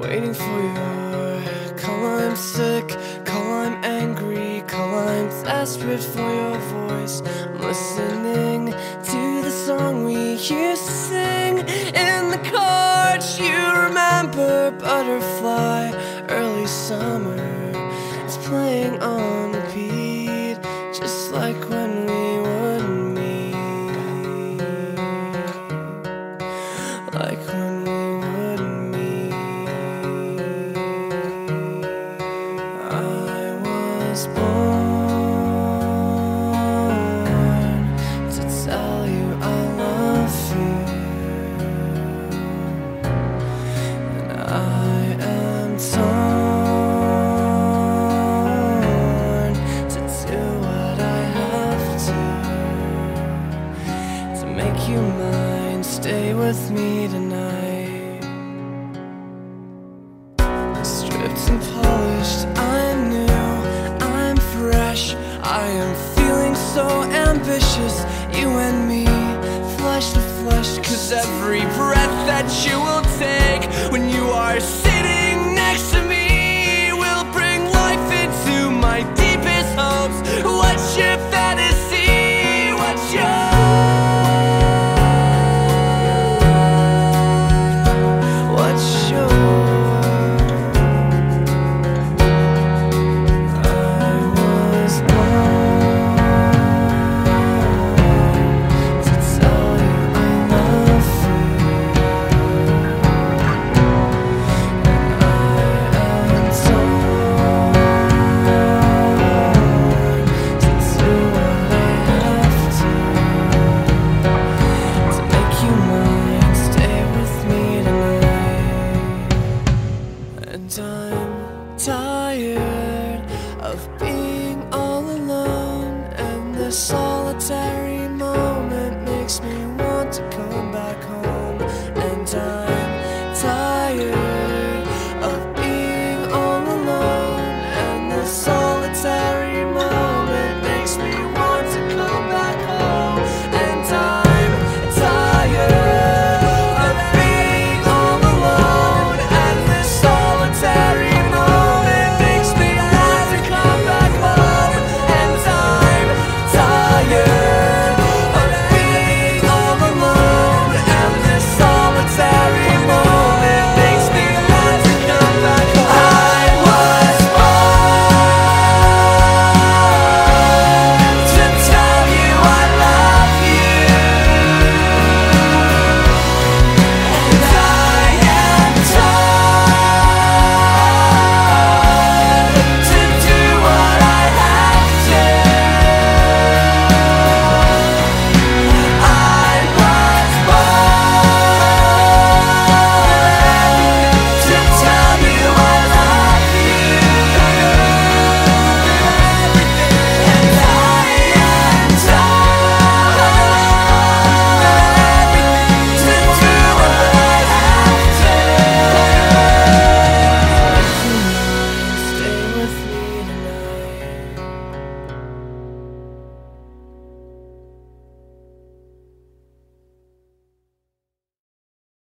Waiting for you. call, I'm sick, call, I'm angry, call, I'm desperate for your voice. I'm listening to the song we used to sing in the. Do you remember Butterfly? Early summer on make you mine. Stay with me tonight. Stripped and polished, I'm new, I'm fresh. I am feeling so ambitious, you and me, flesh to flesh. Cause every breath that you will take when you are And I'm tired of being all alone, and this solitary